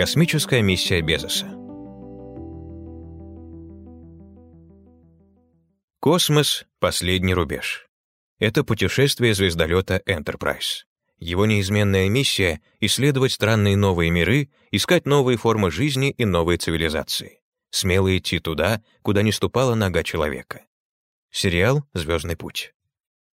Космическая миссия Безоса. Космос — последний рубеж. Это путешествие звездолета Enterprise. Его неизменная миссия — исследовать странные новые миры, искать новые формы жизни и новые цивилизации. Смело идти туда, куда не ступала нога человека. Сериал «Звездный путь».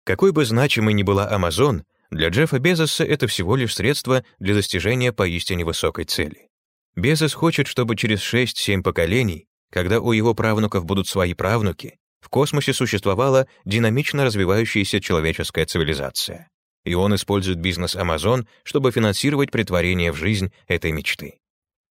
Какой бы значимой ни была Амазон, для Джеффа Безоса это всего лишь средство для достижения поистине высокой цели. Безос хочет, чтобы через 6-7 поколений, когда у его правнуков будут свои правнуки, в космосе существовала динамично развивающаяся человеческая цивилизация. И он использует бизнес Amazon, чтобы финансировать притворение в жизнь этой мечты.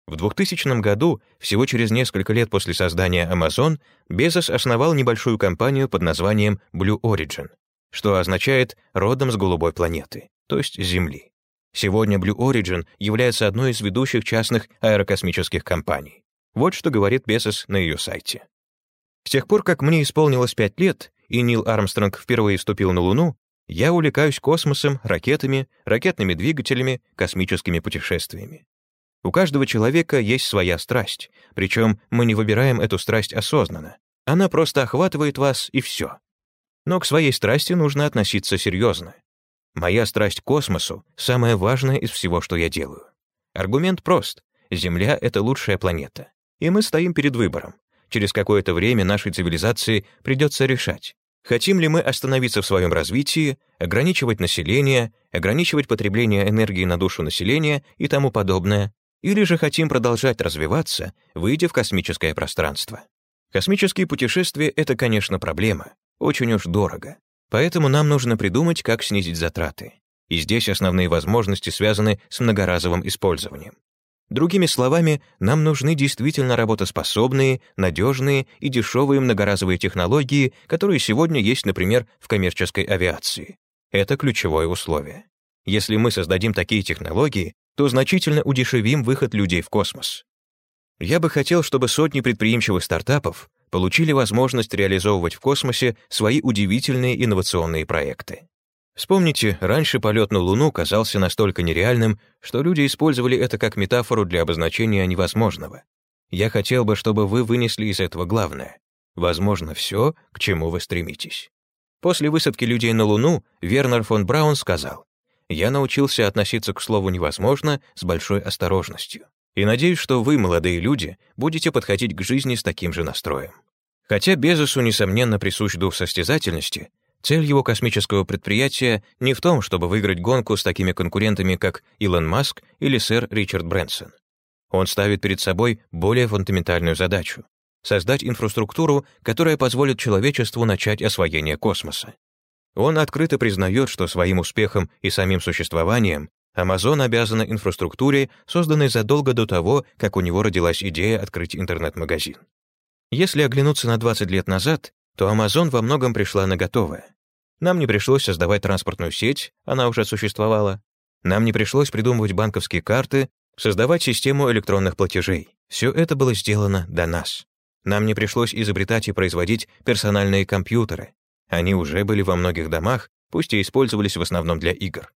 В 2000 году, всего через несколько лет после создания Amazon, Безос основал небольшую компанию под названием Blue Origin, что означает «родом с голубой планеты», то есть Земли. Сегодня Blue Origin является одной из ведущих частных аэрокосмических компаний. Вот что говорит Безос на ее сайте. С тех пор, как мне исполнилось пять лет, и Нил Армстронг впервые ступил на Луну, я увлекаюсь космосом, ракетами, ракетными двигателями, космическими путешествиями. У каждого человека есть своя страсть, причем мы не выбираем эту страсть осознанно. Она просто охватывает вас, и все. Но к своей страсти нужно относиться серьезно. Моя страсть к космосу — самое важное из всего, что я делаю. Аргумент прост. Земля — это лучшая планета. И мы стоим перед выбором. Через какое-то время нашей цивилизации придется решать, хотим ли мы остановиться в своем развитии, ограничивать население, ограничивать потребление энергии на душу населения и тому подобное, или же хотим продолжать развиваться, выйдя в космическое пространство. Космические путешествия — это, конечно, проблема, очень уж дорого. Поэтому нам нужно придумать, как снизить затраты. И здесь основные возможности связаны с многоразовым использованием. Другими словами, нам нужны действительно работоспособные, надежные и дешевые многоразовые технологии, которые сегодня есть, например, в коммерческой авиации. Это ключевое условие. Если мы создадим такие технологии, то значительно удешевим выход людей в космос. Я бы хотел, чтобы сотни предприимчивых стартапов получили возможность реализовывать в космосе свои удивительные инновационные проекты. Вспомните, раньше полет на Луну казался настолько нереальным, что люди использовали это как метафору для обозначения невозможного. Я хотел бы, чтобы вы вынесли из этого главное. Возможно все, к чему вы стремитесь. После высадки людей на Луну Вернер фон Браун сказал, «Я научился относиться к слову «невозможно» с большой осторожностью. И надеюсь, что вы, молодые люди, будете подходить к жизни с таким же настроем». Хотя Безосу, несомненно, присущ дух состязательности, Цель его космического предприятия не в том, чтобы выиграть гонку с такими конкурентами, как Илон Маск или сэр Ричард Брэнсон. Он ставит перед собой более фундаментальную задачу — создать инфраструктуру, которая позволит человечеству начать освоение космоса. Он открыто признает, что своим успехом и самим существованием Amazon обязана инфраструктуре, созданной задолго до того, как у него родилась идея открыть интернет-магазин. Если оглянуться на 20 лет назад, то Amazon во многом пришла на готовое. Нам не пришлось создавать транспортную сеть, она уже существовала. Нам не пришлось придумывать банковские карты, создавать систему электронных платежей. Все это было сделано до нас. Нам не пришлось изобретать и производить персональные компьютеры. Они уже были во многих домах, пусть и использовались в основном для игр.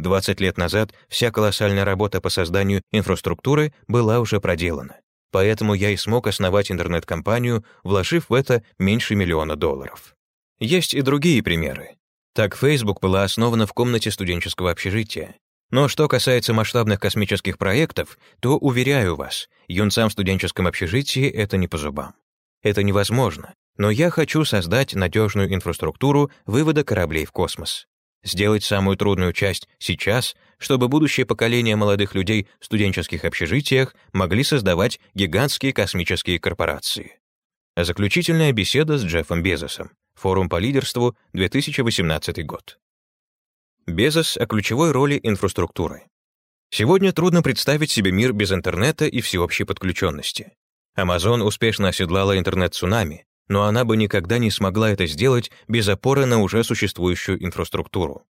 20 лет назад вся колоссальная работа по созданию инфраструктуры была уже проделана. Поэтому я и смог основать интернет-компанию, вложив в это меньше миллиона долларов. Есть и другие примеры. Так Facebook была основана в комнате студенческого общежития. Но что касается масштабных космических проектов, то, уверяю вас, юнцам в студенческом общежитии это не по зубам. Это невозможно, но я хочу создать надежную инфраструктуру вывода кораблей в космос. Сделать самую трудную часть сейчас, чтобы будущее поколение молодых людей в студенческих общежитиях могли создавать гигантские космические корпорации. Заключительная беседа с Джеффом Безосом. Форум по лидерству, 2018 год. Безос о ключевой роли инфраструктуры. Сегодня трудно представить себе мир без интернета и всеобщей подключенности. Amazon успешно оседлала интернет-цунами, но она бы никогда не смогла это сделать без опоры на уже существующую инфраструктуру.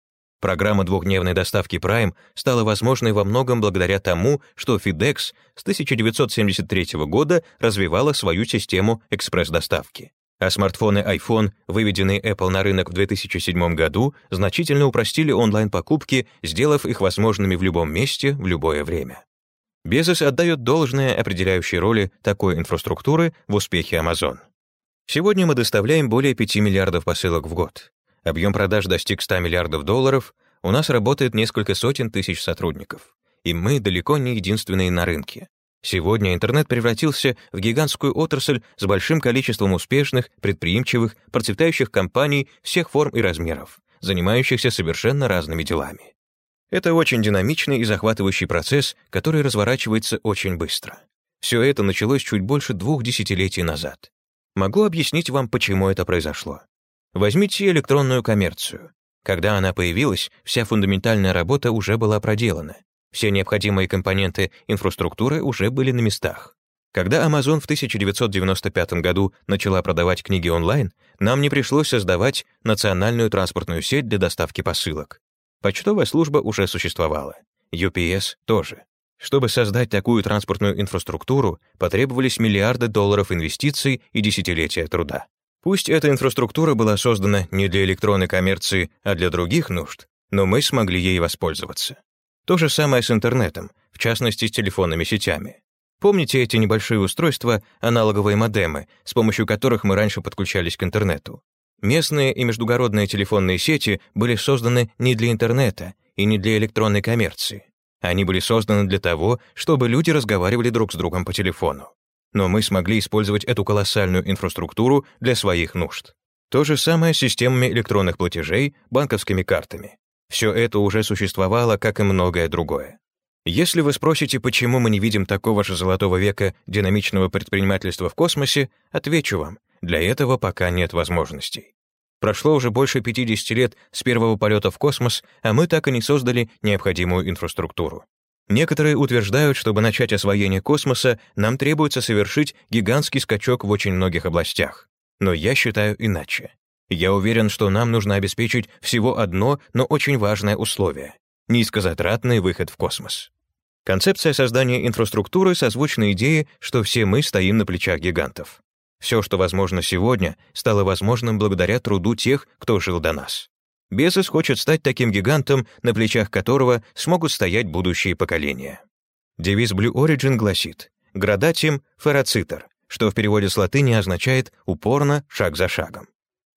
Программа двухдневной доставки Prime стала возможной во многом благодаря тому, что FedEx с 1973 года развивала свою систему экспресс-доставки. А смартфоны iPhone, выведенные Apple на рынок в 2007 году, значительно упростили онлайн-покупки, сделав их возможными в любом месте, в любое время. Безос отдает должное определяющей роли такой инфраструктуры в успехе Amazon. Сегодня мы доставляем более 5 миллиардов посылок в год. Объем продаж достиг 100 миллиардов долларов, у нас работает несколько сотен тысяч сотрудников. И мы далеко не единственные на рынке. Сегодня интернет превратился в гигантскую отрасль с большим количеством успешных, предприимчивых, процветающих компаний всех форм и размеров, занимающихся совершенно разными делами. Это очень динамичный и захватывающий процесс, который разворачивается очень быстро. Все это началось чуть больше двух десятилетий назад. Могу объяснить вам, почему это произошло. Возьмите электронную коммерцию. Когда она появилась, вся фундаментальная работа уже была проделана. Все необходимые компоненты инфраструктуры уже были на местах. Когда Amazon в 1995 году начала продавать книги онлайн, нам не пришлось создавать национальную транспортную сеть для доставки посылок. Почтовая служба уже существовала. UPS тоже. Чтобы создать такую транспортную инфраструктуру, потребовались миллиарды долларов инвестиций и десятилетия труда. Пусть эта инфраструктура была создана не для электронной коммерции, а для других нужд, но мы смогли ей воспользоваться. То же самое с интернетом, в частности, с телефонными сетями. Помните эти небольшие устройства, аналоговые модемы, с помощью которых мы раньше подключались к интернету? Местные и междугородные телефонные сети были созданы не для интернета и не для электронной коммерции. Они были созданы для того, чтобы люди разговаривали друг с другом по телефону. Но мы смогли использовать эту колоссальную инфраструктуру для своих нужд. То же самое с системами электронных платежей, банковскими картами. Все это уже существовало, как и многое другое. Если вы спросите, почему мы не видим такого же золотого века динамичного предпринимательства в космосе, отвечу вам, для этого пока нет возможностей. Прошло уже больше 50 лет с первого полета в космос, а мы так и не создали необходимую инфраструктуру. Некоторые утверждают, чтобы начать освоение космоса, нам требуется совершить гигантский скачок в очень многих областях. Но я считаю иначе. Я уверен, что нам нужно обеспечить всего одно, но очень важное условие — низкозатратный выход в космос. Концепция создания инфраструктуры созвучна идее, что все мы стоим на плечах гигантов. Все, что возможно сегодня, стало возможным благодаря труду тех, кто жил до нас. Безос хочет стать таким гигантом, на плечах которого смогут стоять будущие поколения. Девиз Blue Origin гласит «Градатим ферроцитер», что в переводе с латыни означает «упорно, шаг за шагом».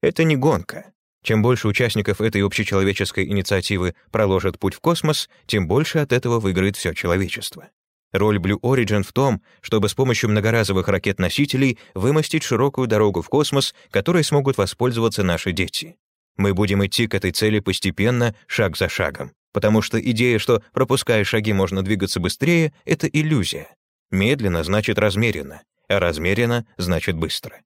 Это не гонка. Чем больше участников этой общечеловеческой инициативы проложат путь в космос, тем больше от этого выиграет все человечество. Роль Blue Origin в том, чтобы с помощью многоразовых ракет-носителей вымостить широкую дорогу в космос, которой смогут воспользоваться наши дети. Мы будем идти к этой цели постепенно, шаг за шагом, потому что идея, что пропуская шаги можно двигаться быстрее, — это иллюзия. Медленно значит размеренно, а размеренно значит быстро.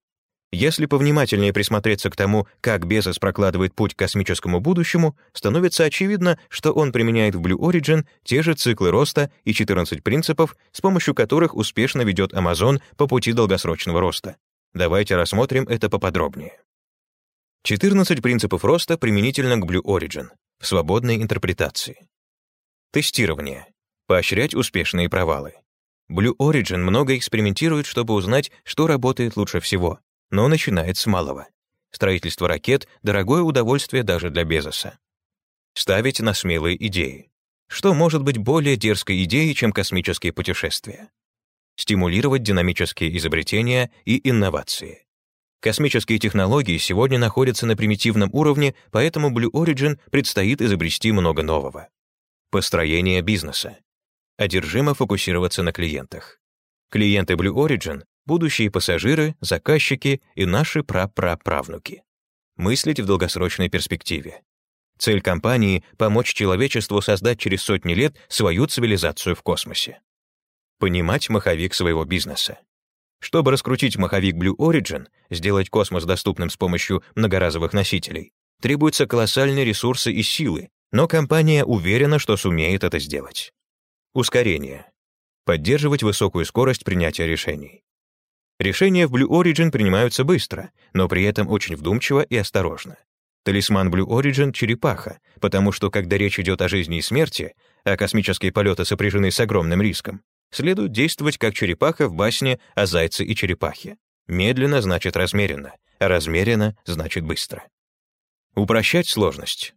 Если повнимательнее присмотреться к тому, как Безос прокладывает путь к космическому будущему, становится очевидно, что он применяет в Blue Origin те же циклы роста и 14 принципов, с помощью которых успешно ведет Amazon по пути долгосрочного роста. Давайте рассмотрим это поподробнее. 14 принципов роста применительно к Blue Origin в свободной интерпретации. Тестирование. Поощрять успешные провалы. Blue Origin много экспериментирует, чтобы узнать, что работает лучше всего, но начинает с малого. Строительство ракет — дорогое удовольствие даже для Безоса. Ставить на смелые идеи. Что может быть более дерзкой идеей, чем космические путешествия? Стимулировать динамические изобретения и инновации. Космические технологии сегодня находятся на примитивном уровне, поэтому Blue Origin предстоит изобрести много нового. Построение бизнеса. Одержимо фокусироваться на клиентах. Клиенты Blue Origin будущие пассажиры, заказчики и наши прапраправнуки. Мыслить в долгосрочной перспективе. Цель компании — помочь человечеству создать через сотни лет свою цивилизацию в космосе. Понимать маховик своего бизнеса. Чтобы раскрутить маховик Blue Origin, сделать космос доступным с помощью многоразовых носителей, требуются колоссальные ресурсы и силы, но компания уверена, что сумеет это сделать. Ускорение. Поддерживать высокую скорость принятия решений. Решения в Blue Origin принимаются быстро, но при этом очень вдумчиво и осторожно. Талисман Blue Origin — черепаха, потому что, когда речь идет о жизни и смерти, а космические полеты сопряжены с огромным риском, следует действовать как черепаха в басне о зайце и черепахе. Медленно значит размеренно, а размеренно значит быстро. Упрощать сложность.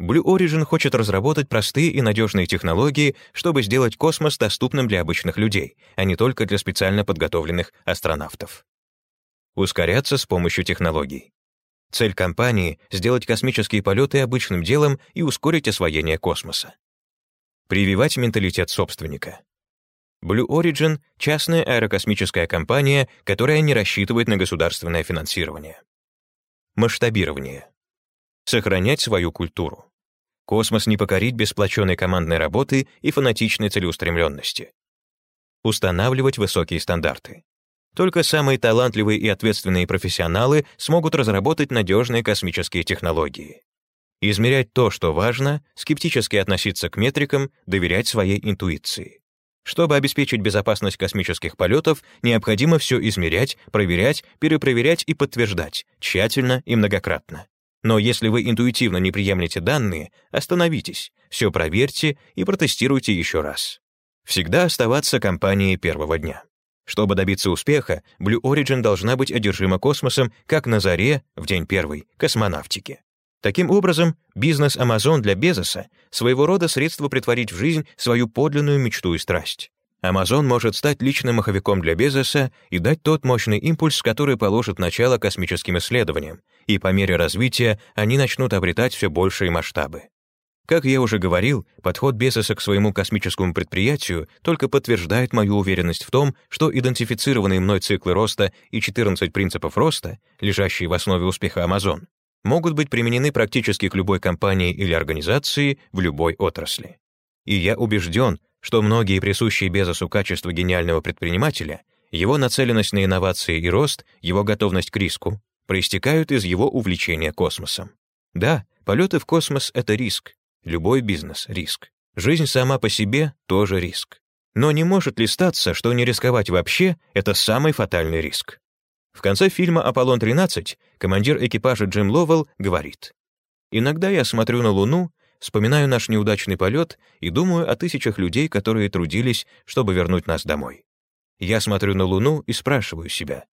Blue Origin хочет разработать простые и надежные технологии, чтобы сделать космос доступным для обычных людей, а не только для специально подготовленных астронавтов. Ускоряться с помощью технологий. Цель компании — сделать космические полеты обычным делом и ускорить освоение космоса. Прививать менталитет собственника. Blue Origin — частная аэрокосмическая компания, которая не рассчитывает на государственное финансирование. Масштабирование. Сохранять свою культуру. Космос не покорить без сплоченной командной работы и фанатичной целеустремленности. Устанавливать высокие стандарты. Только самые талантливые и ответственные профессионалы смогут разработать надежные космические технологии. Измерять то, что важно, скептически относиться к метрикам, доверять своей интуиции. Чтобы обеспечить безопасность космических полетов, необходимо все измерять, проверять, перепроверять и подтверждать, тщательно и многократно. Но если вы интуитивно не приемлете данные, остановитесь, все проверьте и протестируйте еще раз. Всегда оставаться компанией первого дня. Чтобы добиться успеха, Blue Origin должна быть одержима космосом, как на заре, в день первой, космонавтики. Таким образом, бизнес Amazon для Безоса — своего рода средство притворить в жизнь свою подлинную мечту и страсть. Amazon может стать личным маховиком для Безоса и дать тот мощный импульс, который положит начало космическим исследованиям, и по мере развития они начнут обретать все большие масштабы. Как я уже говорил, подход Безоса к своему космическому предприятию только подтверждает мою уверенность в том, что идентифицированные мной циклы роста и 14 принципов роста, лежащие в основе успеха Amazon, могут быть применены практически к любой компании или организации в любой отрасли. И я убежден, что многие присущие Безосу качества гениального предпринимателя, его нацеленность на инновации и рост, его готовность к риску, проистекают из его увлечения космосом. Да, полеты в космос — это риск, Любой бизнес — риск. Жизнь сама по себе — тоже риск. Но не может ли статься, что не рисковать вообще — это самый фатальный риск? В конце фильма «Аполлон-13» командир экипажа Джим Ловелл говорит, «Иногда я смотрю на Луну, вспоминаю наш неудачный полет и думаю о тысячах людей, которые трудились, чтобы вернуть нас домой. Я смотрю на Луну и спрашиваю себя,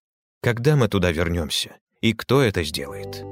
когда мы туда вернемся и кто это сделает?»